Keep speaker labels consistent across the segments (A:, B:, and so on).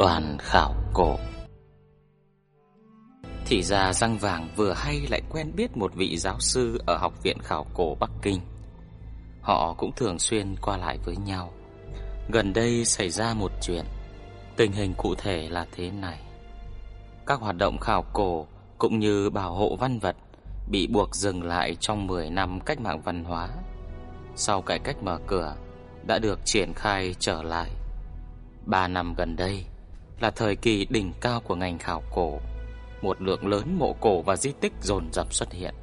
A: Đoàn khảo cổ Thì ra răng vàng vừa hay lại quen biết một vị giáo sư ở Học viện Khảo cổ Bắc Kinh. Họ cũng thường xuyên qua lại với nhau. Gần đây xảy ra một chuyện. Tình hình cụ thể là thế này. Các hoạt động khảo cổ cũng như bảo hộ văn vật bị buộc dừng lại trong 10 năm cách mạng văn hóa. Sau cải cách mở cửa, đã được triển khai trở lại. 3 năm gần đây là thời kỳ đỉnh cao của ngành khảo cổ. Một lượng lớn mộ cổ và di tích dồn dập xuất hiện.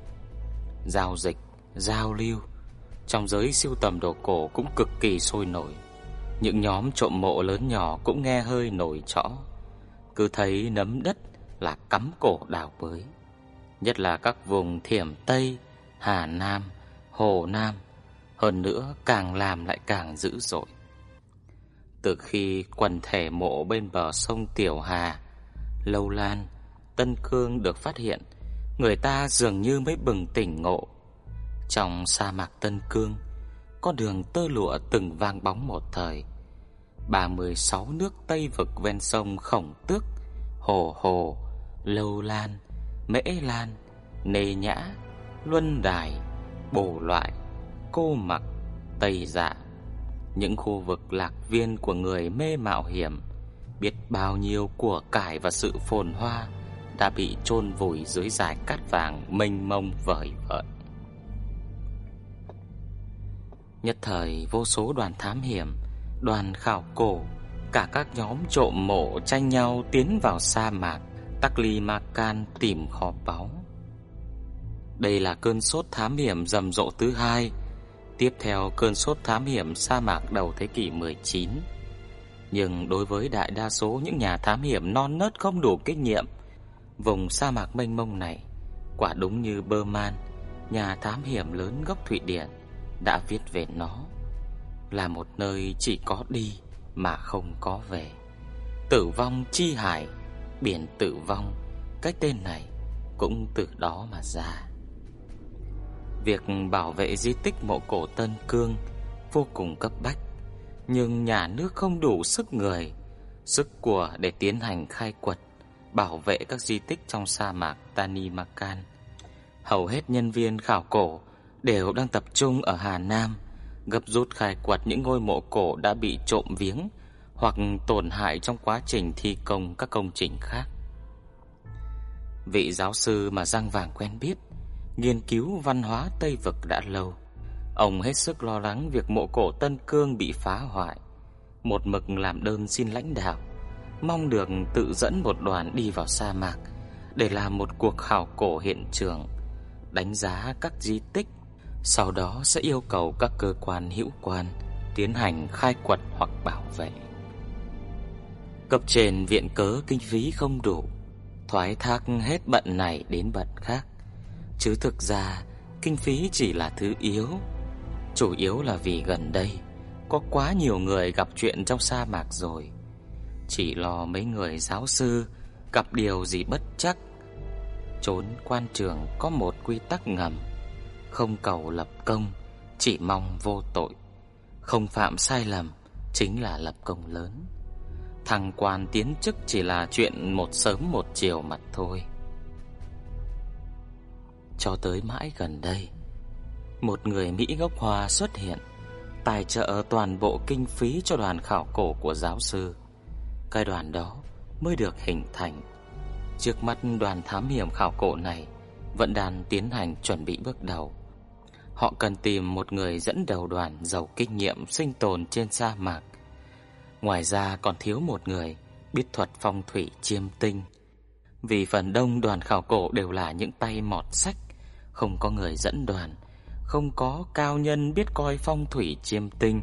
A: Giao dịch, giao lưu trong giới siêu tầm đồ cổ cũng cực kỳ sôi nổi. Những nhóm trộm mộ lớn nhỏ cũng nghe hơi nổi trõ. Cứ thấy nấm đất là cắm cổ đào bới. Nhất là các vùng Thiểm Tây, Hà Nam, Hồ Nam, hơn nữa càng làm lại càng dữ dội. Từ khi quần thể mộ bên bờ sông Tiểu Hà, Lâu Lan, Tân Cương được phát hiện, người ta dường như mới bừng tỉnh ngộ. Trong sa mạc Tân Cương, con đường tơ lụa từng vang bóng một thời. 36 nước Tây vực ven sông Khổng Tước, Hồ Hồ, Lâu Lan, Mễ Lan, Nê Nhã, Luân Đài, Bổ Loại, Cô Mặc, Tây Dạ những khu vực lạc viên của người mê mạo hiểm, biết bao nhiêu của cải và sự phồn hoa đã bị chôn vùi dưới dải cát vàng mênh mông vời vợi. Nhất thời vô số đoàn thám hiểm, đoàn khảo cổ, cả các nhóm trộm mộ tranh nhau tiến vào sa mạc Taklimakan tìm kho báu. Đây là cơn sốt thám hiểm rầm rộ thứ hai tiếp theo cơn sốt thám hiểm sa mạc đầu thế kỷ 19. Nhưng đối với đại đa số những nhà thám hiểm non nớt không đủ kinh nghiệm, vùng sa mạc mênh mông này quả đúng như Berman, nhà thám hiểm lớn gốc Thụy Điển đã viết về nó, là một nơi chỉ có đi mà không có về. Tử vong chi hải, biển tử vong, cái tên này cũng từ đó mà ra. Việc bảo vệ di tích mộ cổ Tân Cương vô cùng cấp bách, nhưng nhà nước không đủ sức người, sức của để tiến hành khai quật, bảo vệ các di tích trong sa mạc Tanimakan. Hầu hết nhân viên khảo cổ đều đang tập trung ở Hà Nam, gấp rút khai quật những ngôi mộ cổ đã bị trộm viếng hoặc tổn hại trong quá trình thi công các công trình khác. Vị giáo sư mà Giang Vàng quen biết nghiên cứu văn hóa Tây vực đã lâu. Ông hết sức lo lắng việc mộ cổ Tân Cương bị phá hoại, một mực làm đơn xin lãnh đạo, mong được tự dẫn một đoàn đi vào sa mạc để làm một cuộc khảo cổ hiện trường, đánh giá các di tích, sau đó sẽ yêu cầu các cơ quan hữu quan tiến hành khai quật hoặc bảo vệ. Cấp trên viện cớ kinh phí không đủ, thoái thác hết bận này đến bận khác. Chứ thực ra, kinh phí chỉ là thứ yếu. Chủ yếu là vì gần đây, Có quá nhiều người gặp chuyện trong sa mạc rồi. Chỉ lo mấy người giáo sư, Gặp điều gì bất chắc. Trốn quan trường có một quy tắc ngầm. Không cầu lập công, Chỉ mong vô tội. Không phạm sai lầm, Chính là lập công lớn. Thằng quan tiến chức chỉ là chuyện một sớm một chiều mặt thôi cho tới mãi gần đây, một người Mỹ gốc Hoa xuất hiện, tài trợ toàn bộ kinh phí cho đoàn khảo cổ của giáo sư. Cái đoàn đó mới được hình thành. Trước mắt đoàn thám hiểm khảo cổ này vẫn đang tiến hành chuẩn bị bước đầu. Họ cần tìm một người dẫn đầu đoàn giàu kinh nghiệm sinh tồn trên sa mạc. Ngoài ra còn thiếu một người biết thuật phong thủy chiêm tinh. Vì phần đông đoàn khảo cổ đều là những tay mọt sách không có người dẫn đoàn, không có cao nhân biết coi phong thủy chiêm tinh.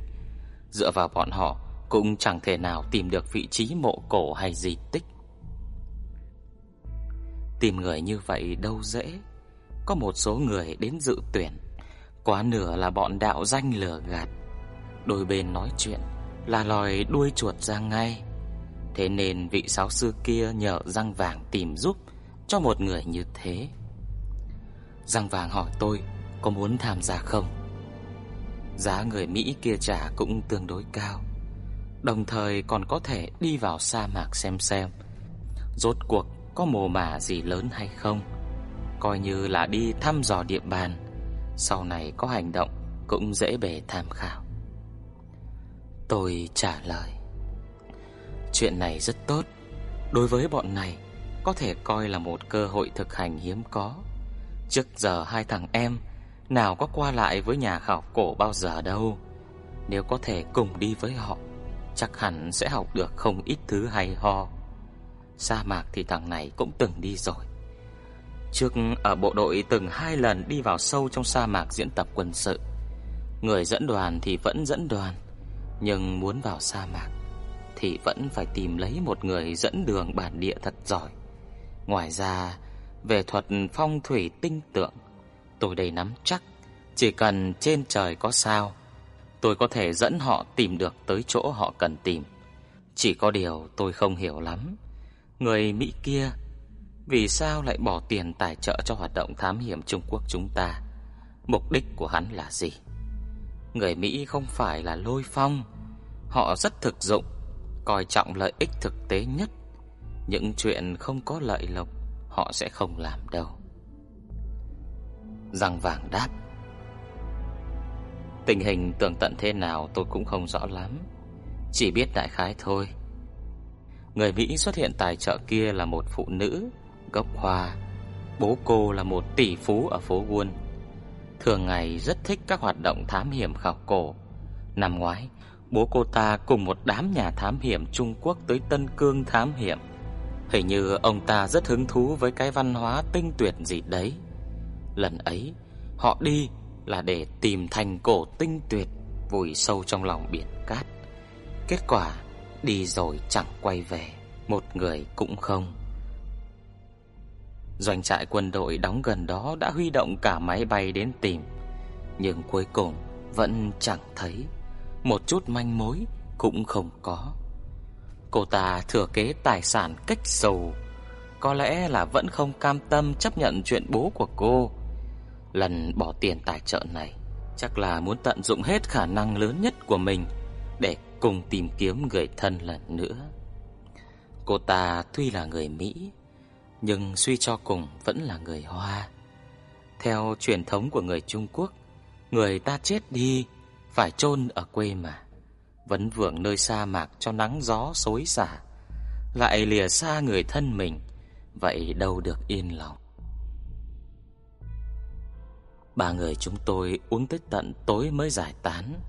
A: Dựa vào bọn họ cũng chẳng thể nào tìm được vị trí mộ cổ hay di tích. Tìm người như vậy đâu dễ. Có một số người đến dự tuyển, quá nửa là bọn đạo danh lừa gạt. Đôi bên nói chuyện là lòi đuôi chuột ra ngay. Thế nên vị giáo sư kia nhờ răng vàng tìm giúp cho một người như thế. Răng vàng hỏi tôi có muốn tham gia không? Giá người Mỹ kia trả cũng tương đối cao. Đồng thời còn có thể đi vào sa mạc xem xem rốt cuộc có mồ mả gì lớn hay không. Coi như là đi thăm dò địa bàn, sau này có hành động cũng dễ bề tham khảo. Tôi trả lời Chuyện này rất tốt Đối với bọn này Có thể coi là một cơ hội thực hành hiếm có Trước giờ hai thằng em Nào có qua lại với nhà khảo cổ bao giờ đâu. Nếu có thể cùng đi với họ Chắc hẳn sẽ học được không ít thứ hay ho. Sa mạc thì thằng này cũng từng đi rồi. Trước ở bộ đội từng hai lần đi vào sâu trong sa mạc diễn tập quân sự. Người dẫn đoàn thì vẫn dẫn đoàn nhưng muốn vào sa mạc thì vẫn phải tìm lấy một người dẫn đường bản địa thật giỏi. Ngoài ra, về thuật phong thủy tinh tượng, tôi đầy nắm chắc, chỉ cần trên trời có sao, tôi có thể dẫn họ tìm được tới chỗ họ cần tìm. Chỉ có điều tôi không hiểu lắm, người Mỹ kia vì sao lại bỏ tiền tài trợ cho hoạt động thám hiểm Trung Quốc chúng ta? Mục đích của hắn là gì? Người Mỹ không phải là lôi phong Họ rất thực dụng Coi trọng lợi ích thực tế nhất Những chuyện không có lợi lộc Họ sẽ không làm đâu. Răng vàng đáp, Tình hình tường tận thế nào tôi cũng không rõ lắm, Chỉ biết đại khái thôi. Người Mỹ xuất hiện tài trợ kia là một phụ nữ, Gốc Hoa, Bố cô là một tỷ phú ở phố Wall. Thường ngày rất thích các hoạt động thám hiểm khảo cổ. Năm ngoái, Bố cô ta cùng một đám nhà thám hiểm Trung Quốc tới Tân Cương thám hiểm. Hình như ông ta rất hứng thú với cái văn hóa tinh tuyệt gì đấy. Lần ấy, Họ đi là để tìm thành cổ tinh tuyệt, Vùi sâu trong lòng biển cát. Kết quả, Đi rồi chẳng quay về, Một người cũng không. Doanh trại quân đội đóng gần đó đã huy động cả máy bay đến tìm, Nhưng cuối cùng vẫn chẳng thấy. Một chút manh mối cũng không có. Cô ta thừa kế tài sản cách sầu. Có lẽ là vẫn không cam tâm chấp nhận chuyện bố của cô. Lần bỏ tiền tài trợ này Chắc là muốn tận dụng hết khả năng lớn nhất của mình Để cùng tìm kiếm người thân lần nữa. Cô ta tuy là người Mỹ nhưng suy cho cùng vẫn là người Hoa. Theo truyền thống của người Trung Quốc, người ta chết đi phải chôn ở quê mà, vấn vượng nơi sa mạc cho nắng gió xối xả, lại lìa xa người thân mình, vậy đâu được yên lòng. Ba người chúng tôi uống tới tận tối mới giải tán.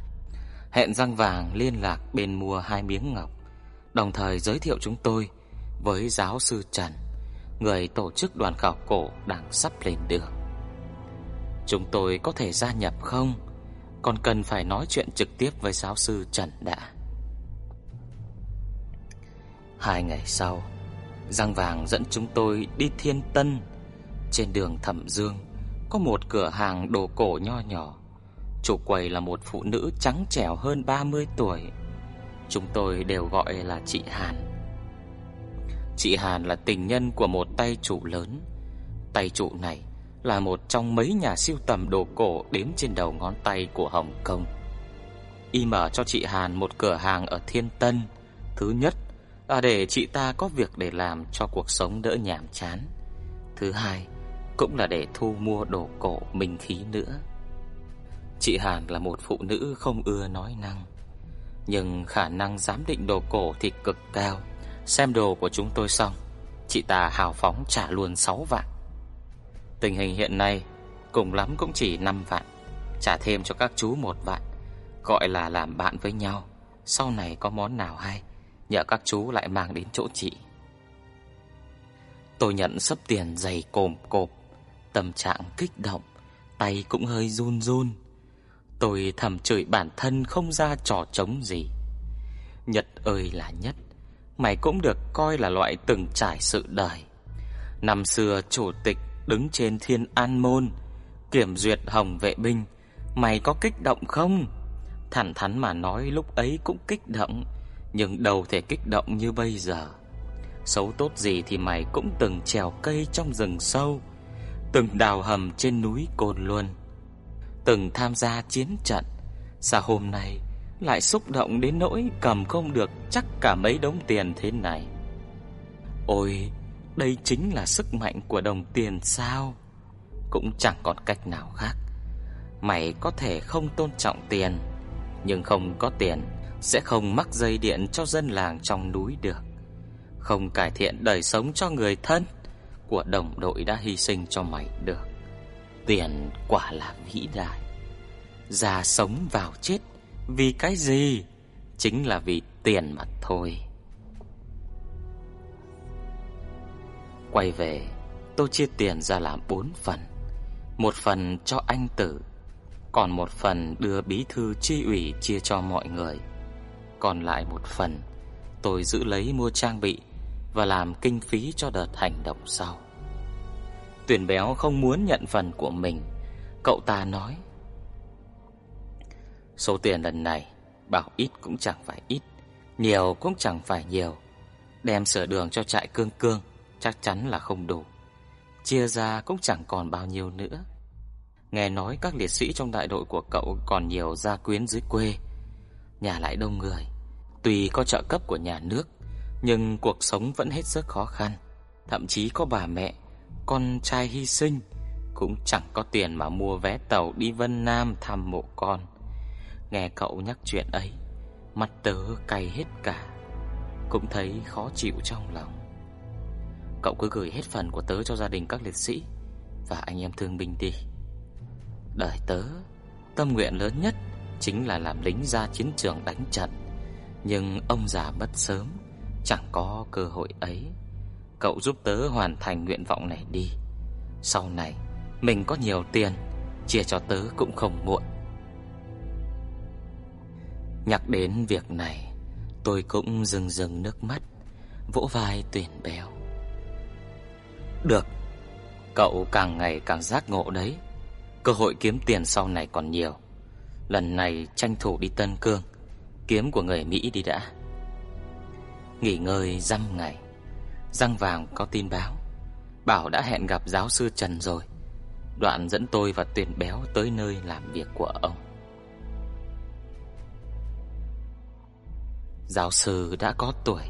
A: Hẹn răng vàng liên lạc bên mua hai miếng ngọc, đồng thời giới thiệu chúng tôi với giáo sư Trần người tổ chức đoàn khảo cổ đang sắp lên đường. Chúng tôi có thể gia nhập không? Còn cần phải nói chuyện trực tiếp với giáo sư Trần đã. Hai ngày sau, Giang Vàng dẫn chúng tôi đi Thiên Tân. Trên đường Thẩm Dương có một cửa hàng đồ cổ nho nhỏ. Chủ quầy là một phụ nữ trắng trẻo hơn 30 tuổi. Chúng tôi đều gọi là chị Hàn. Chị Hàn là tình nhân của một tay chủ lớn. Tay chủ này là một trong mấy nhà siêu tầm đồ cổ đếm trên đầu ngón tay của Hồng Kông. Y mở cho chị Hàn một cửa hàng ở Thiên Tân. Thứ nhất là để chị ta có việc để làm cho cuộc sống đỡ nhàm chán. Thứ hai cũng là để thu mua đồ cổ minh khí nữa. Chị Hàn là một phụ nữ không ưa nói năng, nhưng khả năng giám định đồ cổ thì cực cao. Xem đồ của chúng tôi xong Chị ta hào phóng trả luôn 6 vạn Tình hình hiện nay Cùng lắm cũng chỉ 5 vạn, Trả thêm cho các chú một vạn, Gọi là làm bạn với nhau. Sau này có món nào hay, Nhờ các chú lại mang đến chỗ chị. Tôi nhận sấp tiền dày cồm cộp, Tâm trạng kích động, Tay cũng hơi run run. Tôi thầm chửi bản thân không ra trò trống gì. Nhật ơi là nhất Mày cũng được coi là loại từng trải sự đời. Năm xưa chủ tịch đứng trên thiên an môn Kiểm duyệt hồng vệ binh. Mày có kích động không? Thẳng thắn mà nói lúc ấy cũng kích động Nhưng đâu thể kích động như bây giờ. Xấu tốt gì thì mày cũng từng trèo cây trong rừng sâu Từng đào hầm trên núi Cồn Luân Từng tham gia chiến trận. Sao hôm nay lại xúc động đến nỗi cầm không được chắc cả mấy đống tiền thế này? Ôi, đây chính là sức mạnh của đồng tiền sao? Cũng chẳng còn cách nào khác. Mày có thể không tôn trọng tiền, Nhưng không có tiền Sẽ không mắc dây điện cho dân làng trong núi được. Không cải thiện đời sống cho người thân Của đồng đội đã hy sinh cho mày được. Tiền quả là vĩ đại. Già sống vào chết Vì cái gì? Chính là vì tiền mà thôi. Quay về, Tôi chia tiền ra làm bốn phần. Một phần cho anh tử, còn một phần đưa bí thư chi ủy chia cho mọi người. Còn lại một phần, Tôi giữ lấy mua trang bị Và làm kinh phí cho đợt hành động sau. Tuyển béo không muốn nhận phần của mình. Cậu ta nói, Số tiền lần này, Bảo ít cũng chẳng phải ít, Nhiều cũng chẳng phải nhiều. Đem sửa đường cho trại cương cương. Chắc chắn là không đủ. Chia ra cũng chẳng còn bao nhiêu nữa. Nghe nói các liệt sĩ trong đại đội của cậu còn nhiều gia quyến dưới quê. Nhà lại đông người. Tuy có trợ cấp của nhà nước, Nhưng cuộc sống vẫn hết sức khó khăn. Thậm chí có bà mẹ, Con trai hy sinh, Cũng chẳng có tiền mà mua vé tàu đi Vân Nam thăm mộ con. Nghe cậu nhắc chuyện ấy Mặt tớ cay hết cả. Cũng thấy khó chịu trong lòng. Cậu cứ gửi hết phần của tớ cho gia đình các liệt sĩ Và anh em thương binh đi. Đời tớ, Tâm nguyện lớn nhất Chính là làm lính ra chiến trường đánh trận. Nhưng ông già mất sớm, Chẳng có cơ hội ấy. Cậu giúp tớ hoàn thành nguyện vọng này đi. Sau này, Mình có nhiều tiền, Chia cho tớ cũng không muộn. Nhắc đến việc này, Tôi cũng rừng rừng nước mắt, Vỗ vai tuyển béo. Được. Cậu càng ngày càng giác ngộ đấy. Cơ hội kiếm tiền sau này còn nhiều. Lần này tranh thủ đi Tân Cương, Kiếm của người Mỹ đi đã. Nghỉ ngơi dăm ngày. Răng vàng có tin báo, Bảo đã hẹn gặp giáo sư Trần rồi. Đoạn dẫn tôi và Tuyền béo tới nơi làm việc của ông. Giáo sư đã có tuổi.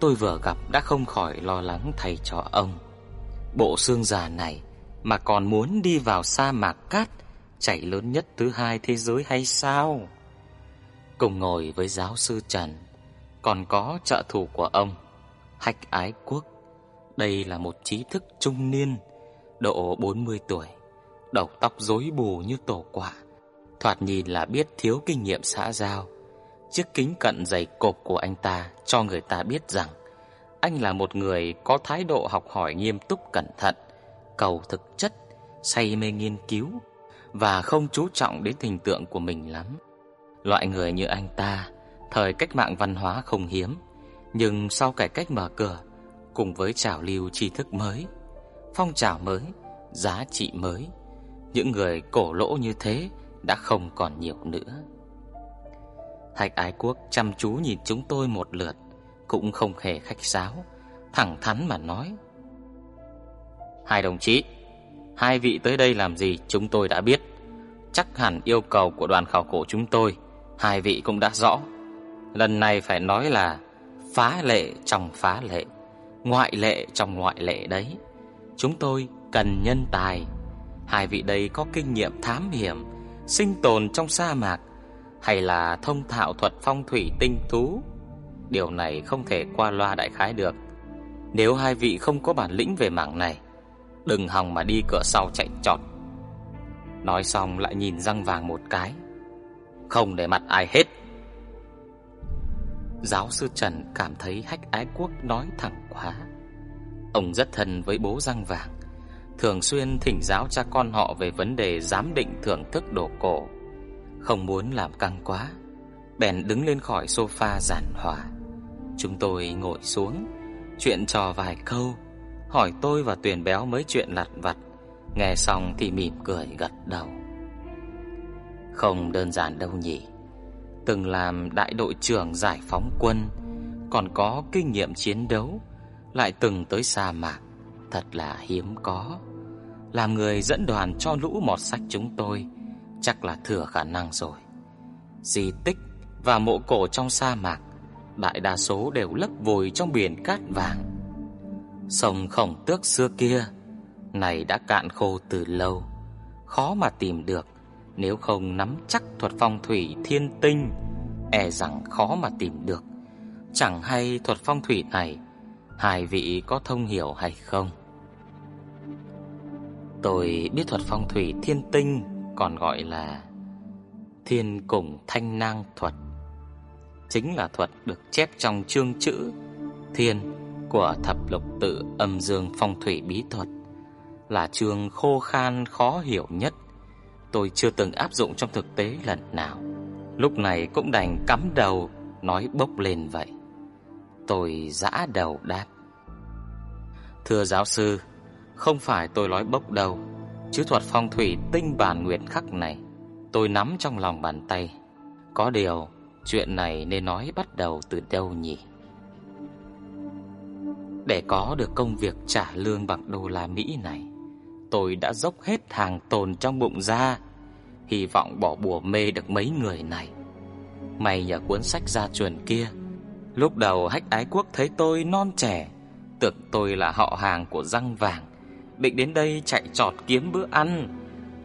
A: Tôi vừa gặp đã không khỏi lo lắng thay cho ông. Bộ xương già này mà còn muốn đi vào sa mạc cát chảy lớn nhất thứ hai thế giới hay sao? Cùng ngồi với giáo sư Trần, còn có trợ thủ của ông, Hách Ái Quốc. Đây là một trí thức trung niên, độ 40 tuổi, đầu tóc rối bù như tổ quả, thoạt nhìn là biết thiếu kinh nghiệm xã giao. Chiếc kính cận dày cộp của anh ta cho người ta biết rằng anh là một người có thái độ học hỏi nghiêm túc cẩn thận cầu thực chất, say mê nghiên cứu và không chú trọng đến hình tượng của mình lắm. Loại người như anh ta, thời cách mạng văn hóa không hiếm, nhưng sau cải cách mở cửa, cùng với trào lưu tri thức mới, phong trào mới, giá trị mới, những người cổ lỗ như thế đã không còn nhiều nữa. Hạch Ái Quốc chăm chú nhìn chúng tôi một lượt, cũng không hề khách sáo, thẳng thắn mà nói: Hai đồng chí, hai vị tới đây làm gì chúng tôi đã biết. Chắc hẳn yêu cầu của đoàn khảo cổ chúng tôi, hai vị cũng đã rõ. Lần này phải nói là phá lệ trong phá lệ, ngoại lệ trong ngoại lệ đấy. Chúng tôi cần nhân tài. Hai vị đây có kinh nghiệm thám hiểm, sinh tồn trong sa mạc hay là thông thạo thuật phong thủy tinh tú. Điều này không thể qua loa đại khái được. Nếu hai vị không có bản lĩnh về mảng này, Đừng hòng mà đi cửa sau chạy trọt. Nói xong lại nhìn răng vàng một cái. Không để mặt ai hết. Giáo sư Trần cảm thấy hách ái quốc nói thẳng quá. Ông rất thân với bố răng vàng. Thường xuyên thỉnh giáo cha con họ về vấn đề giám định thưởng thức đồ cổ. Không muốn làm căng quá bèn đứng lên khỏi sofa giản hòa. Chúng tôi ngồi xuống, chuyện trò vài câu, hỏi tôi và Tuyền Béo mấy chuyện lặt vặt. Nghe xong thì mỉm cười gật đầu. Không đơn giản đâu nhỉ. Từng làm đại đội trưởng giải phóng quân, còn có kinh nghiệm chiến đấu, lại từng tới sa mạc, thật là hiếm có. Làm người dẫn đoàn cho lũ mọt sách chúng tôi, chắc là thừa khả năng rồi. Di tích và mộ cổ trong sa mạc, đại đa số đều lấp vùi trong biển cát vàng. Sông Khổng Tước xưa kia này đã cạn khô từ lâu, khó mà tìm được nếu không nắm chắc thuật phong thủy thiên tinh, e rằng khó mà tìm được. Chẳng hay thuật phong thủy này hai vị có thông hiểu hay không? Tôi biết thuật phong thủy thiên tinh còn gọi là Thiên củng Thanh Nang thuật. Chính là thuật được chép trong chương chữ Thiên của thập lục tự âm dương phong thủy bí thuật, là chương khô khan khó hiểu nhất. Tôi chưa từng áp dụng trong thực tế lần nào. Lúc này cũng đành cắm đầu nói bốc lên vậy. Tôi giã đầu đáp. Thưa giáo sư, không phải tôi nói bốc đầu chứ thuật phong thủy tinh bản nguyệt khắc này tôi nắm trong lòng bàn tay. Có điều, chuyện này nên nói bắt đầu từ đâu nhỉ? Để có được công việc trả lương bằng đô la Mỹ này, tôi đã dốc hết hàng tồn trong bụng ra, hy vọng bỏ bùa mê được mấy người này. May nhờ cuốn sách gia truyền kia, lúc đầu hách ái quốc thấy tôi non trẻ, tưởng tôi là họ hàng của răng vàng, định đến đây chạy trọt kiếm bữa ăn.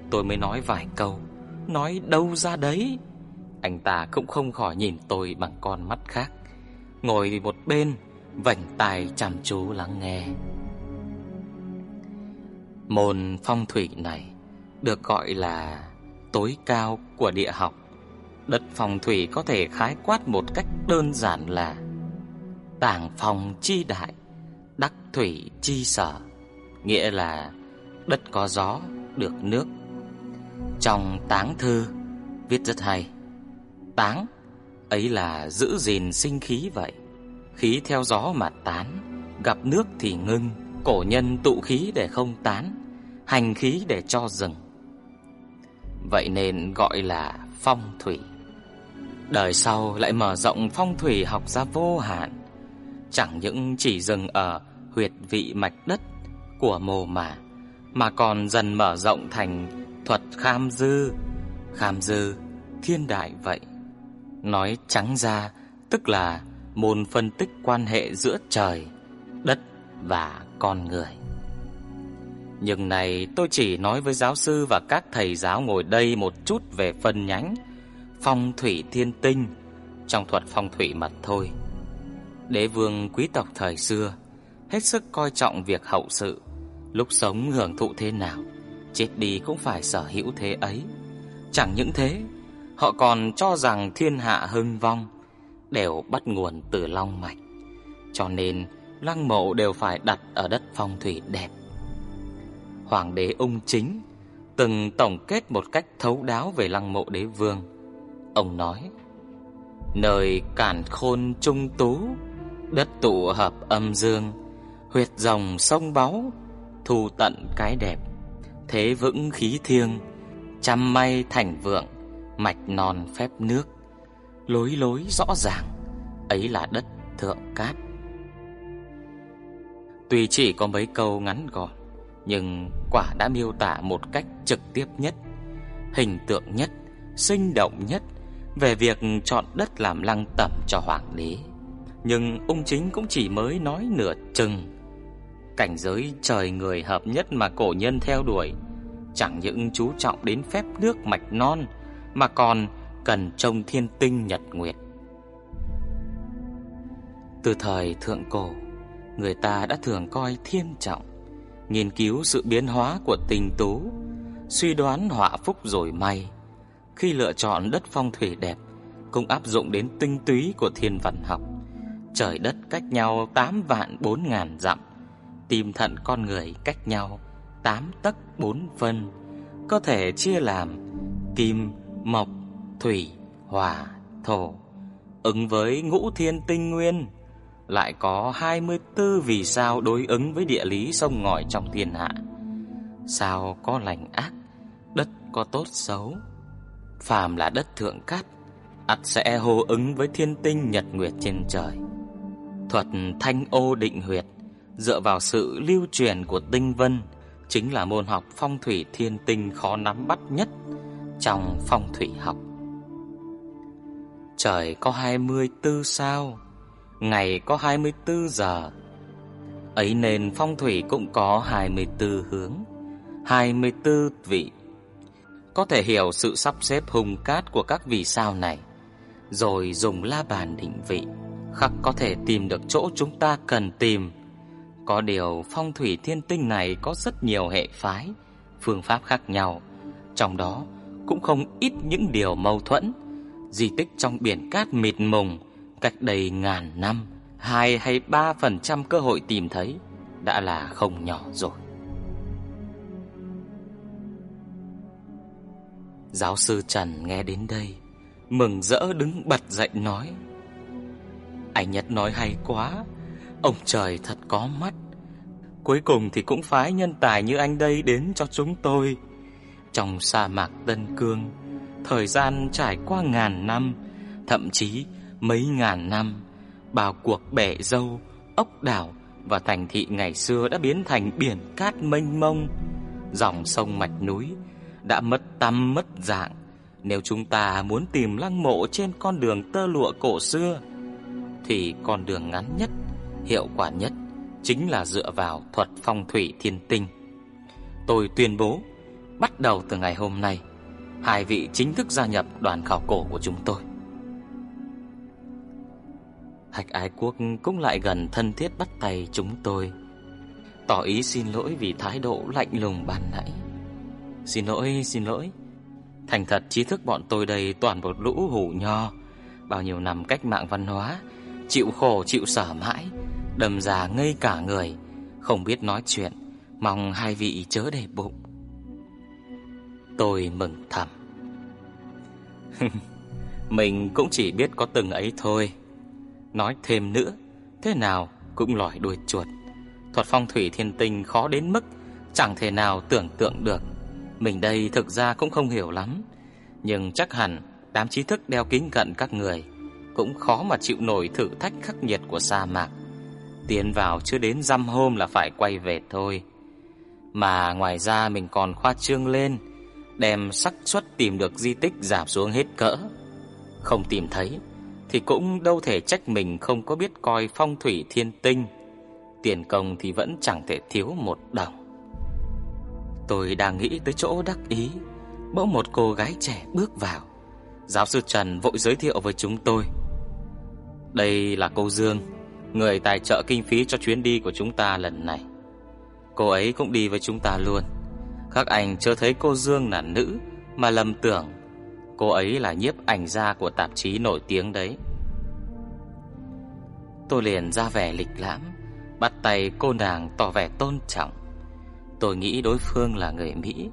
A: Tôi mới nói vài câu, nói đâu ra đấy. Anh ta cũng không khỏi nhìn tôi bằng con mắt khác, ngồi một bên, vành tai chăm chú lắng nghe. Môn phong thủy này được gọi là tối cao của địa học. Đất phong thủy có thể khái quát một cách đơn giản là tàng phong chi đại, đắc thủy chi sở, nghĩa là đất có gió, được nước. Trong táng thư viết rất hay. Táng ấy là giữ gìn sinh khí vậy. Khí theo gió mà tán, gặp nước thì ngưng, cổ nhân tụ khí để không tán, hành khí để cho dừng. Vậy nên gọi là phong thủy. Đời sau lại mở rộng phong thủy học ra vô hạn, chẳng những chỉ dừng ở huyệt vị mạch đất của mồ mả, mà còn dần mở rộng thành thuật kham dư, kham dư thiên đại vậy. Nói trắng ra tức là môn phân tích quan hệ giữa trời, đất và con người. Nhưng này tôi chỉ nói với giáo sư và các thầy giáo ngồi đây một chút về phân nhánh phong thủy thiên tinh trong thuật phong thủy mật thôi. Đế vương quý tộc thời xưa hết sức coi trọng việc hậu sự, lúc sống hưởng thụ thế nào, chết đi cũng phải sở hữu thế ấy. Chẳng những thế, họ còn cho rằng thiên hạ hưng vong đều bắt nguồn từ long mạch, cho nên lăng mộ đều phải đặt ở đất phong thủy đẹp. Hoàng đế ung chính từng tổng kết một cách thấu đáo về lăng mộ đế vương. Ông nói: "Nơi cản khôn trung tú, đất tụ hợp âm dương, huyệt dòng sông báu, thu tận cái đẹp, thế vững khí thiêng, trăm may thành vượng, mạch non phép nước, lối lối rõ ràng, ấy là đất thượng cát." Tuy chỉ có mấy câu ngắn gọn, nhưng quả đã miêu tả một cách trực tiếp nhất, hình tượng nhất, sinh động nhất về việc chọn đất làm lăng tẩm cho hoàng đế. Nhưng ung chính cũng chỉ mới nói nửa chừng. Cảnh giới trời người hợp nhất mà cổ nhân theo đuổi, chẳng những chú trọng đến phép nước mạch non mà còn cần trông thiên tinh nhật nguyệt. Từ thời thượng cổ, người ta đã thường coi thiên trọng nghiên cứu sự biến hóa của tình tú, suy đoán họa phúc rồi may. Khi lựa chọn đất phong thủy đẹp, cũng áp dụng đến tinh túy của thiên văn học. Trời đất cách nhau 8 vạn 4 ngàn dặm, tim thận con người cách nhau 8 tấc 4 phân, có thể chia làm kim, mộc, thủy, hỏa, thổ ứng với ngũ thiên tinh nguyên, lại có 24 vì sao đối ứng với địa lý sông ngòi trong thiên hạ. Sao có lành ác, đất có tốt xấu. Phàm là đất thượng cát, ắt sẽ hô ứng với thiên tinh nhật nguyệt trên trời. Thuật thanh ô định huyệt dựa vào sự lưu truyền của tinh vân chính là môn học phong thủy thiên tinh khó nắm bắt nhất trong phong thủy học. Trời có 24 sao, ngày có 24 giờ. Ấy nên phong thủy cũng có 24 hướng, 24 vị. Có thể hiểu sự sắp xếp hùng cát của các vì sao này, rồi dùng la bàn định vị, khắc có thể tìm được chỗ chúng ta cần tìm. Có điều phong thủy thiên tinh này có rất nhiều hệ phái, phương pháp khác nhau, trong đó cũng không ít những điều mâu thuẫn di tích trong biển cát mịt mùng cách đây ngàn năm, hai hay ba phần trăm cơ hội tìm thấy đã là không nhỏ rồi. Giáo sư Trần nghe đến đây, mừng rỡ đứng bật dậy nói: "Anh Nhất nói hay quá, ông trời thật có mắt. Cuối cùng thì cũng phái nhân tài như anh đây đến cho chúng tôi." Trong sa mạc Tân Cương, thời gian trải qua ngàn năm, thậm chí mấy ngàn năm, bao cuộc bẻ dâu, ốc đảo và thành thị ngày xưa đã biến thành biển cát mênh mông, dòng sông mạch núi đã mất tăm mất dạng. Nếu chúng ta muốn tìm lăng mộ trên con đường tơ lụa cổ xưa thì con đường ngắn nhất, hiệu quả nhất chính là dựa vào thuật phong thủy thiên tinh. Tôi tuyên bố, bắt đầu từ ngày hôm nay, hai vị chính thức gia nhập đoàn khảo cổ của chúng tôi. Hạch Ái Quốc cũng lại gần thân thiết bắt tay chúng tôi, tỏ ý xin lỗi vì thái độ lạnh lùng ban nãy. Xin lỗi, xin lỗi. Thành thật trí thức bọn tôi đây toàn một lũ hủ nho, bao nhiêu năm cách mạng văn hóa, chịu khổ chịu sở mãi, đầm già ngây cả người, không biết nói chuyện, mong hai vị chớ để bụng. Tôi mừng thầm. Mình cũng chỉ biết có từng ấy thôi. Nói thêm nữa, Thế nào cũng lòi đuôi chuột. Thuật phong thủy thiên tinh khó đến mức Chẳng thể nào tưởng tượng được. Mình đây thực ra cũng không hiểu lắm. Nhưng chắc hẳn Đám trí thức đeo kính cận các người Cũng khó mà chịu nổi thử thách khắc nghiệt của sa mạc. Tiến vào chưa đến dăm hôm là phải quay về thôi. Mà ngoài ra mình còn khoa trương lên đem xác suất tìm được di tích giảm xuống hết cỡ. Không tìm thấy thì cũng đâu thể trách mình không có biết coi phong thủy thiên tinh. Tiền công thì vẫn chẳng thể thiếu một đồng. Tôi đang nghĩ tới chỗ đắc ý, bỗng một cô gái trẻ bước vào. Giáo sư Trần vội giới thiệu với chúng tôi. Đây là cô Dương, người tài trợ kinh phí cho chuyến đi của chúng ta lần này. Cô ấy cũng đi với chúng ta luôn. Các anh chưa thấy cô Dương là nữ, Mà lầm tưởng Cô ấy là nhiếp ảnh gia của tạp chí nổi tiếng đấy. Tôi liền ra vẻ lịch lãm, Bắt tay cô nàng tỏ vẻ tôn trọng. Tôi nghĩ đối phương là người Mỹ,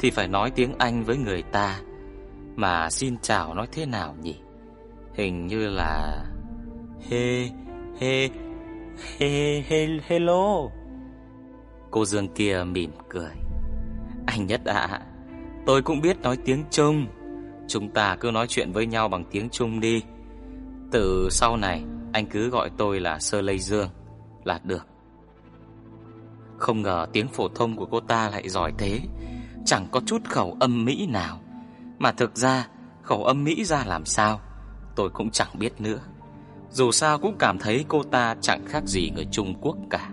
A: Thì phải nói tiếng Anh với người ta. Mà xin chào nói thế nào nhỉ? Hình như là He He He He, Hello. Cô Dương kia mỉm cười anh Nhất ạ, tôi cũng biết nói tiếng Trung. Chúng ta cứ nói chuyện với nhau bằng tiếng Trung đi. Từ sau này, anh cứ gọi tôi là Sơ Lây Dương là được. Không ngờ tiếng phổ thông của cô ta lại giỏi thế, chẳng có chút khẩu âm Mỹ nào. Mà thực ra, khẩu âm Mỹ ra làm sao, tôi cũng chẳng biết nữa. Dù sao cũng cảm thấy cô ta chẳng khác gì người Trung Quốc cả.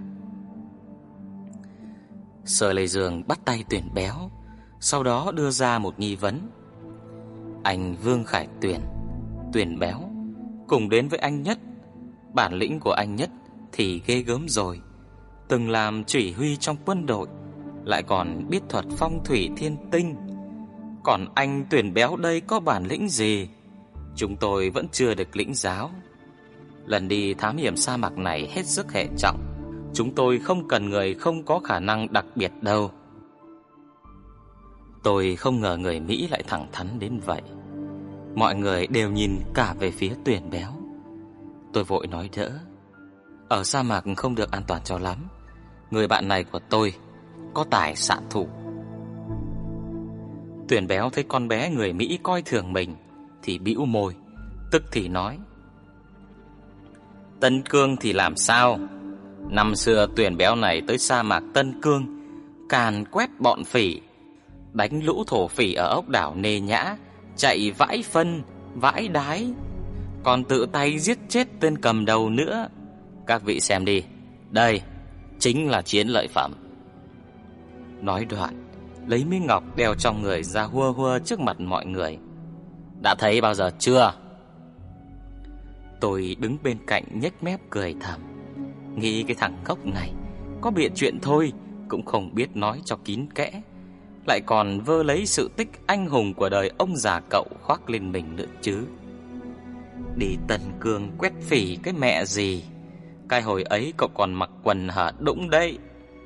A: Sở Lê Dương bắt tay tuyển béo, sau đó đưa ra một nghi vấn. Anh Vương Khải Tuyển, tuyển béo, cùng đến với anh Nhất. Bản lĩnh của anh Nhất thì ghê gớm rồi, từng làm chỉ huy trong quân đội, lại còn biết thuật phong thủy thiên tinh. Còn anh tuyển béo đây có bản lĩnh gì? Chúng tôi vẫn chưa được lĩnh giáo. Lần đi thám hiểm sa mạc này hết sức hệ trọng Chúng tôi không cần người không có khả năng đặc biệt đâu. Tôi không ngờ người Mỹ lại thẳng thắn đến vậy. Mọi người đều nhìn cả về phía tuyển béo. Tôi vội nói đỡ. Ở sa mạc không được an toàn cho lắm. Người bạn này của tôi Có tài xạ thủ. Tuyển béo thấy con bé người Mỹ coi thường mình Thì bĩu môi, Tức thì nói, Tân Cương thì làm sao? Năm xưa tuyển béo này tới sa mạc Tân Cương Càn quét bọn phỉ Đánh lũ thổ phỉ ở ốc đảo Nê Nhã Chạy vãi phân, vãi đái Còn tự tay giết chết tên cầm đầu nữa. Các vị xem đi Đây, chính là chiến lợi phẩm. Nói đoạn Lấy miếng ngọc đeo trong người ra hua hua trước mặt mọi người. Đã thấy bao giờ chưa? Tôi đứng bên cạnh nhếch mép cười thầm. Nghĩ cái thằng gốc này Có biện chuyện thôi Cũng không biết nói cho kín kẽ. Lại còn vơ lấy sự tích anh hùng của đời ông già cậu khoác lên mình nữa chứ. Đi tần cương quét phỉ cái mẹ gì? Cái hồi ấy cậu còn mặc quần hở đũng đây,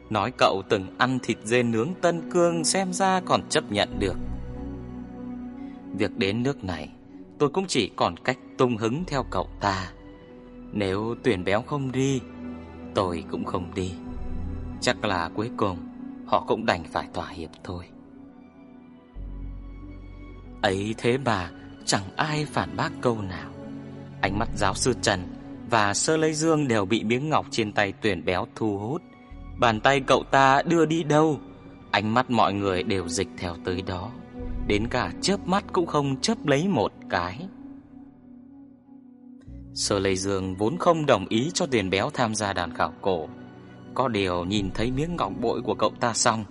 A: Nói cậu từng ăn thịt dê nướng tân cương xem ra còn chấp nhận được. Việc đến nước này Tôi cũng chỉ còn cách tung hứng theo cậu ta. Nếu tuyển béo không đi Tôi cũng không đi. Chắc là cuối cùng Họ cũng đành phải thỏa hiệp thôi. Ấy thế mà, Chẳng ai phản bác câu nào. Ánh mắt giáo sư Trần Và Sơ Lê Dương đều bị miếng ngọc trên tay tuyển béo thu hút. Bàn tay cậu ta đưa đi đâu? Ánh mắt mọi người đều dịch theo tới đó. Đến cả chớp mắt cũng không chớp lấy một cái. Sở Lê Dương vốn không đồng ý cho tiền béo tham gia đàn khảo cổ. Có điều nhìn thấy miếng ngọc bội của cậu ta xong,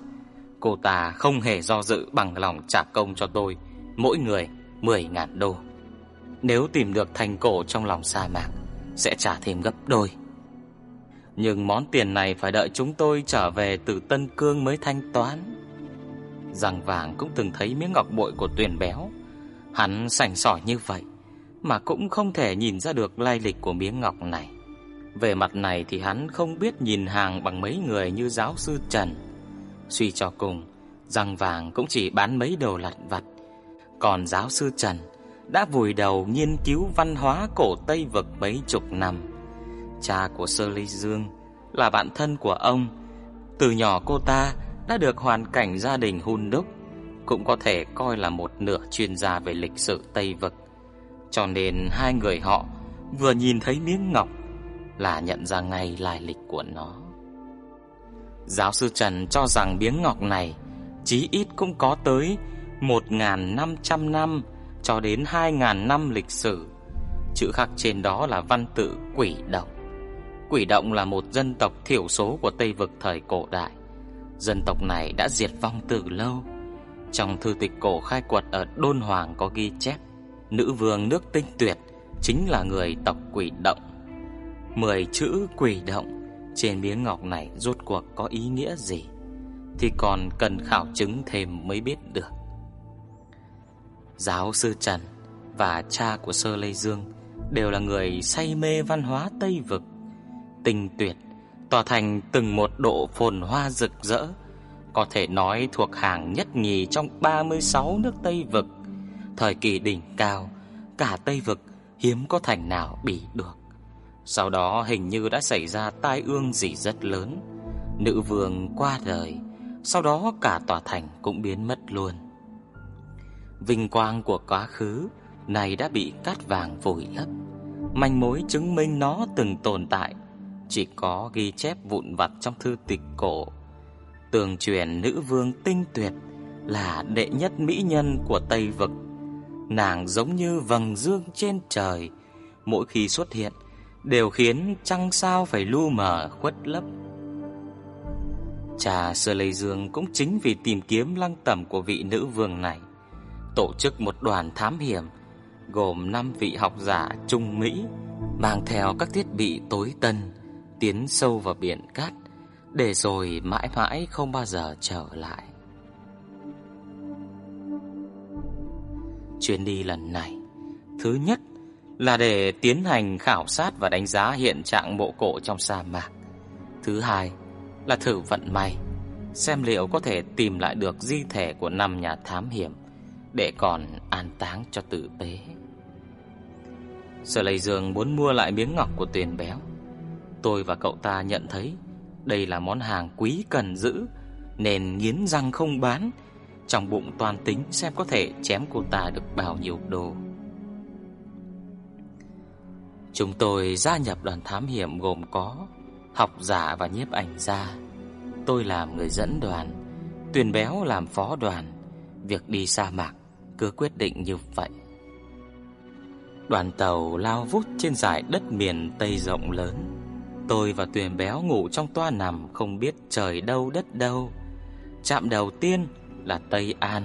A: Cô ta không hề do dự bằng lòng trả công cho tôi, Mỗi người 10.000 đô. Nếu tìm được thành cổ trong lòng sa mạc, Sẽ trả thêm gấp đôi. Nhưng món tiền này phải đợi chúng tôi trở về từ Tân Cương mới thanh toán. Rằng vàng cũng từng thấy miếng ngọc bội của Tuyền béo. Hắn sành sỏi như vậy mà cũng không thể nhìn ra được lai lịch của miếng ngọc này. Về mặt này thì hắn không biết nhìn hàng bằng mấy người như giáo sư Trần. Suy cho cùng răng vàng cũng chỉ bán mấy đồ lặt vặt. Còn giáo sư Trần Đã vùi đầu nghiên cứu văn hóa cổ Tây vực mấy chục năm. Cha của Sơ Ly Dương Là bạn thân của ông. Từ nhỏ cô ta đã được hoàn cảnh gia đình hun đúc, cũng có thể coi là một nửa chuyên gia về lịch sử Tây vực. Cho nên hai người họ vừa nhìn thấy miếng ngọc là nhận ra ngay lai lịch của nó. Giáo sư Trần cho rằng miếng ngọc này chí ít cũng có tới 1500 năm cho đến 2000 năm lịch sử. Chữ khắc trên đó là văn tự quỷ động. Quỷ động là một dân tộc thiểu số của Tây vực thời cổ đại. Dân tộc này đã diệt vong từ lâu Trong thư tịch cổ khai quật ở Đôn Hoàng có ghi chép Nữ vương nước tinh tuyệt Chính là người tộc quỷ động. Mười chữ quỷ động Trên miếng ngọc này rốt cuộc có ý nghĩa gì? Thì còn cần khảo chứng thêm mới biết được. Giáo sư Trần và cha của Sơ Lê Dương Đều là người say mê văn hóa Tây Vực. Tinh tuyệt tỏa thành từng một độ phồn hoa rực rỡ, có thể nói thuộc hàng nhất nhì trong 36 nước Tây vực. Thời kỳ đỉnh cao, cả Tây vực hiếm có thành nào bị được. Sau đó hình như đã xảy ra tai ương gì rất lớn. Nữ vương qua đời, sau đó cả tòa thành cũng biến mất luôn. Vinh quang của quá khứ này đã bị cát vàng vùi lấp. Manh mối chứng minh nó từng tồn tại chỉ có ghi chép vụn vặt trong thư tịch cổ. Tường truyền nữ vương tinh tuyệt là đệ nhất mỹ nhân của Tây vực. Nàng giống như vầng dương trên trời, mỗi khi xuất hiện đều khiến trăng sao phải lu mờ khuất lấp. Cha Sơ Lây Dương cũng chính vì tìm kiếm lăng tẩm của vị nữ vương này, tổ chức một đoàn thám hiểm gồm 5 vị học giả Trung Mỹ mang theo các thiết bị tối tân tiến sâu vào biển cát để rồi mãi mãi không bao giờ trở lại. Chuyến đi lần này, thứ nhất là để tiến hành khảo sát và đánh giá hiện trạng mộ cổ trong sa mạc. Thứ hai là thử vận may, xem liệu có thể tìm lại được di thể của năm nhà thám hiểm để còn an táng cho tử tế. Sở Lệ Dương muốn mua lại miếng ngọc của Tuyền Béo. Tôi và cậu ta nhận thấy đây là món hàng quý cần giữ nên nghiến răng không bán, trong bụng toàn tính xem có thể chém cô ta được bao nhiêu đồ. Chúng tôi gia nhập đoàn thám hiểm gồm có học giả và nhiếp ảnh gia. Tôi làm người dẫn đoàn, Tuyền Béo làm phó đoàn. Việc đi sa mạc cứ quyết định như vậy. Đoàn tàu lao vút trên dải đất miền Tây rộng lớn. Tôi và Tuyền Béo ngủ trong toa nằm không biết trời đâu đất đâu. Trạm đầu tiên là Tây An.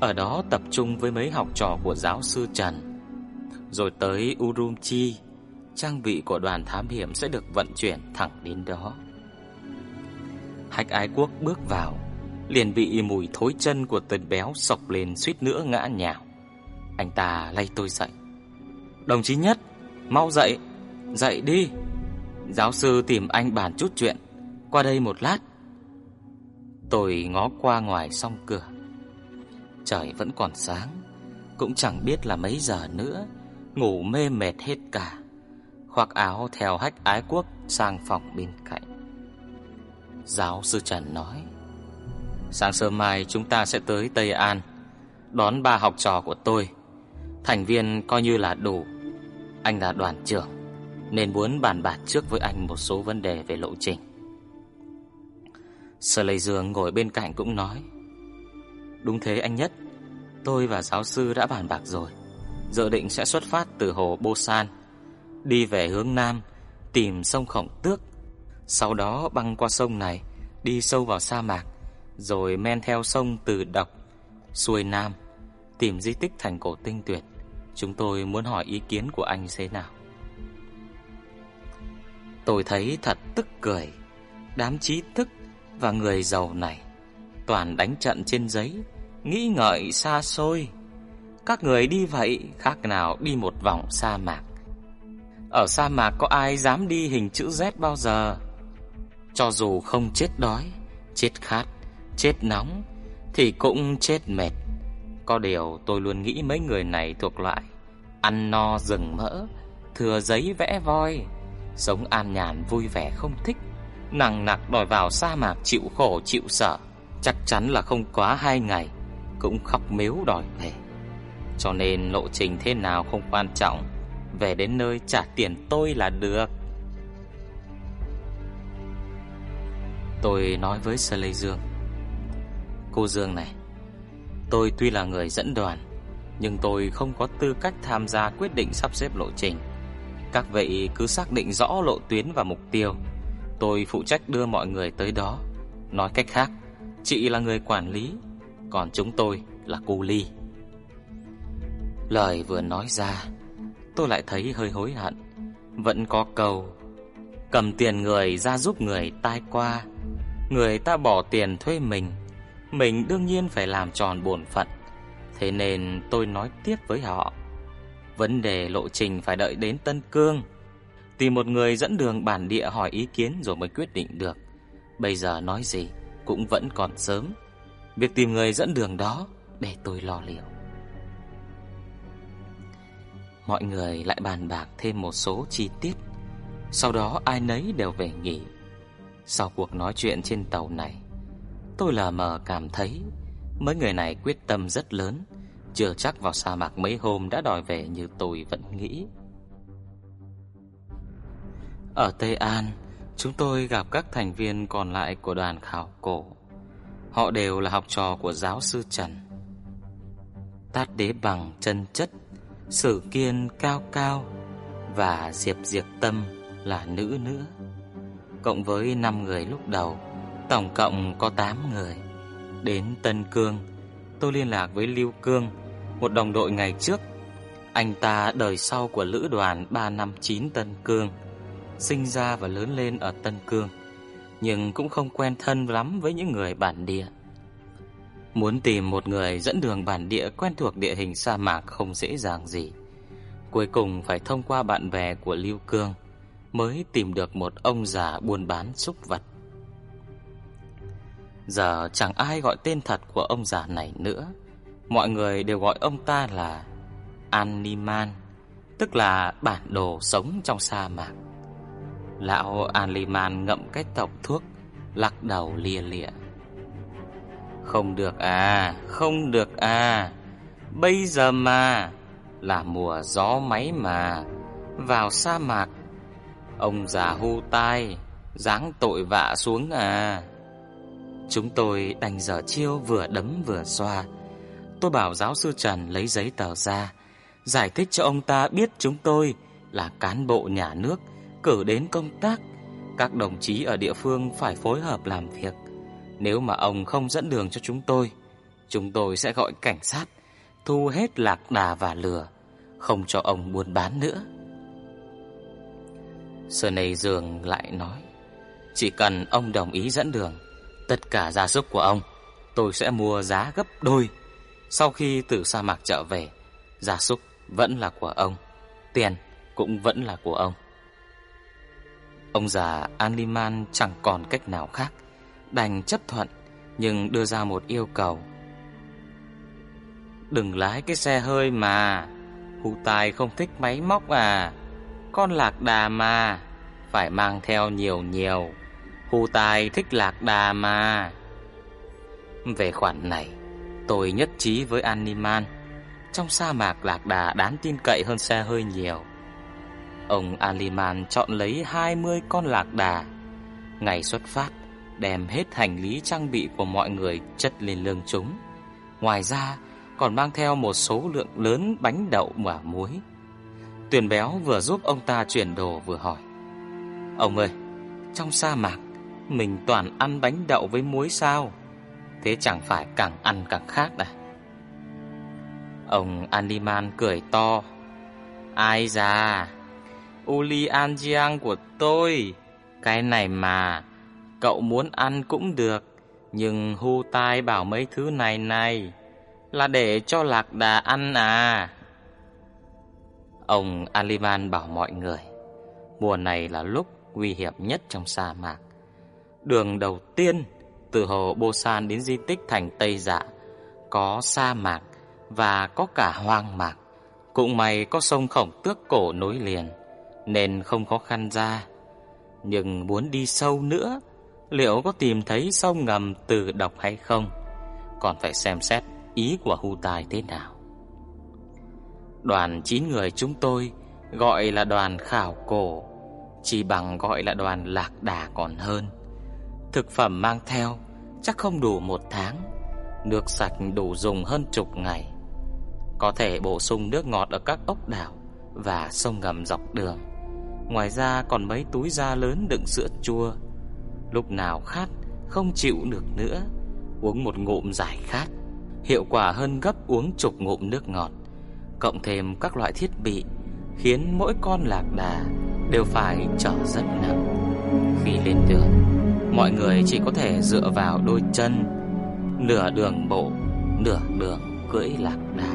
A: Ở đó tập trung với mấy học trò của giáo sư Trần. Rồi tới Urumqi, trang bị của đoàn thám hiểm sẽ được vận chuyển thẳng đến đó. Hách Ái Quốc bước vào, liền bị mùi thối chân của tên Béo sọc lên suýt nữa ngã nhào. Anh ta lay tôi dậy. Đồng chí Nhất, mau dậy, dậy đi. Giáo sư tìm anh bàn chút chuyện, qua đây một lát. Tôi ngó qua ngoài song cửa. Trời vẫn còn sáng, cũng chẳng biết là mấy giờ nữa, ngủ mê mệt hết cả. Khoác áo theo hách ái quốc sang phòng bên cạnh. Giáo sư Trần nói: "Sáng sớm mai chúng ta sẽ tới Tây An, đón ba học trò của tôi. Thành viên coi như là đủ. Anh là đoàn trưởng nên muốn bàn bạc trước với anh một số vấn đề về lộ trình." Sở Lệ Dương ngồi bên cạnh cũng nói, Đúng thế anh Nhất, Tôi và giáo sư đã bàn bạc rồi, Dự định sẽ xuất phát từ hồ Bô San, Đi về hướng Nam, Tìm sông Khổng Tước, Sau đó băng qua sông này, Đi sâu vào sa mạc, Rồi men theo sông từ Độc, Xuôi Nam, Tìm di tích thành cổ tinh tuyệt. Chúng tôi muốn hỏi ý kiến của anh thế nào? Tôi thấy thật tức cười. Đám trí thức và người giàu này toàn đánh trận trên giấy, nghĩ ngợi xa xôi. Các người đi vậy khác nào đi một vòng sa mạc. Ở sa mạc có ai dám đi hình chữ Z bao giờ? Cho dù không chết đói, chết khát, chết nóng thì cũng chết mệt. Có điều tôi luôn nghĩ mấy người này thuộc loại ăn no rừng mỡ, thừa giấy vẽ voi, sống an nhàn vui vẻ không thích nặng nặc đòi vào sa mạc chịu khổ chịu sợ, chắc chắn là không quá hai ngày cũng khóc mếu đòi về. Cho nên lộ trình thế nào không quan trọng, về đến nơi trả tiền tôi là được. Tôi nói với Sơ Lê Dương Cô Dương này Tôi tuy là người dẫn đoàn Nhưng tôi không có tư cách tham gia quyết định sắp xếp lộ trình Các vị cứ xác định rõ lộ tuyến và mục tiêu Tôi phụ trách đưa mọi người tới đó. Nói cách khác, Chị là người quản lý, Còn chúng tôi là cu ly. Lời vừa nói ra, Tôi lại thấy hơi hối hận. Vẫn có câu, Cầm tiền người ra giúp người tai qua. Người ta bỏ tiền thuê mình Mình đương nhiên phải làm tròn bổn phận. Thế nên tôi nói tiếp với họ, Vấn đề lộ trình phải đợi đến Tân Cương. Tìm một người dẫn đường bản địa hỏi ý kiến rồi mới quyết định được. Bây giờ nói gì cũng vẫn còn sớm. Việc tìm người dẫn đường đó để tôi lo liệu. Mọi người lại bàn bạc thêm một số chi tiết. Sau đó ai nấy đều về nghỉ. Sau cuộc nói chuyện trên tàu này, tôi lờ mờ cảm thấy mấy người này quyết tâm rất lớn, chưa chắc vào sa mạc mấy hôm đã đòi về như tôi vẫn nghĩ. Ở Tây An, chúng tôi gặp các thành viên còn lại của đoàn khảo cổ. Họ đều là học trò của giáo sư Trần. Tát đế bằng chân chất, sử kiên cao cao và diệp diệp tâm là nữ nữa. Cộng với 5 người lúc đầu, tổng cộng có 8 người. Đến Tân Cương, tôi liên lạc với Lưu Cương, một đồng đội ngày trước. Anh ta đời sau của lữ đoàn 359 Tân Cương sinh ra và lớn lên ở Tân Cương, nhưng cũng không quen thân lắm với những người bản địa. Muốn tìm một người dẫn đường bản địa quen thuộc địa hình sa mạc không dễ dàng gì. Cuối cùng phải thông qua bạn bè của Lưu Cương mới tìm được một ông già buôn bán súc vật. Giờ chẳng ai gọi tên thật của ông già này nữa, Mọi người đều gọi ông ta là Animan, tức là bản đồ sống trong sa mạc. Lão Aliman ngậm cái tộc thuốc, lắc đầu lia lịa. Không được à, không được à. Bây giờ mà là mùa gió máy mà, vào sa mạc. Ông già hu tai, giáng tội vạ xuống à. Chúng tôi đành dở chiêu vừa đấm vừa xoa. Tôi bảo giáo sư Trần lấy giấy tờ ra, giải thích cho ông ta biết chúng tôi là cán bộ nhà nước cử đến công tác, các đồng chí ở địa phương phải phối hợp làm việc. Nếu mà ông không dẫn đường cho chúng tôi, chúng tôi sẽ gọi cảnh sát, thu hết lạc đà và lừa, không cho ông buôn bán nữa. Sơ này dường lại nói, chỉ cần ông đồng ý dẫn đường, tất cả gia súc của ông tôi sẽ mua giá gấp đôi. Sau khi từ sa mạc trở về, gia súc vẫn là của ông, tiền cũng vẫn là của ông. Ông già Animan chẳng còn cách nào khác, đành chấp thuận nhưng đưa ra một yêu cầu. Đừng lái cái xe hơi mà, Hù Tài không thích máy móc à. Con lạc đà mà, phải mang theo nhiều nhiều. Hù Tài thích lạc đà mà. Về khoản này, tôi nhất trí với Animan. Trong sa mạc lạc đà đáng tin cậy hơn xe hơi nhiều. Ông Aliman chọn lấy 20 con lạc đà. Ngày xuất phát, đem hết hành lý trang bị của mọi người chất lên lưng chúng. Ngoài ra, còn mang theo một số lượng lớn bánh đậu và muối. Tuyền béo vừa giúp ông ta chuyển đồ vừa hỏi: "Ông ơi, trong sa mạc mình toàn ăn bánh đậu với muối sao? Thế chẳng phải càng ăn càng khác à?" Ông Animan cười to: "Ai già? Uli Anjiang của tôi, cái này mà cậu muốn ăn cũng được, nhưng Hu Tai bảo mấy thứ này này là để cho lạc đà ăn à. Ông Aliman bảo mọi người, mùa này là lúc nguy hiểm nhất trong sa mạc. Đường đầu tiên từ hồ Bosan đến di tích thành Tây Dạ có sa mạc và có cả hoang mạc. Cũng may có sông Khổng Tước cổ nối liền nên không khó khăn ra. Nhưng muốn đi sâu nữa, liệu có tìm thấy sông ngầm từ độc hay không, còn phải xem xét ý của Hu Tài thế nào. Đoàn 9 người chúng tôi gọi là đoàn khảo cổ, chỉ bằng gọi là đoàn lạc đà còn hơn. Thực phẩm mang theo chắc không đủ một tháng, nước sạch đủ dùng hơn chục ngày. Có thể bổ sung nước ngọt ở các ốc đảo và sông ngầm dọc đường. Ngoài ra còn mấy túi da lớn đựng sữa chua. Lúc nào khát không chịu được nữa, uống một ngụm giải khát hiệu quả hơn gấp uống chục ngụm nước ngọt, cộng thêm các loại thiết bị khiến mỗi con lạc đà đều phải trở rất nặng. Khi lên đường, mọi người chỉ có thể dựa vào đôi chân, nửa đường bộ, nửa đường cưỡi lạc đà.